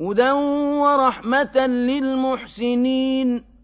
هُدًى وَرَحْمَةً لِّلْمُحْسِنِينَ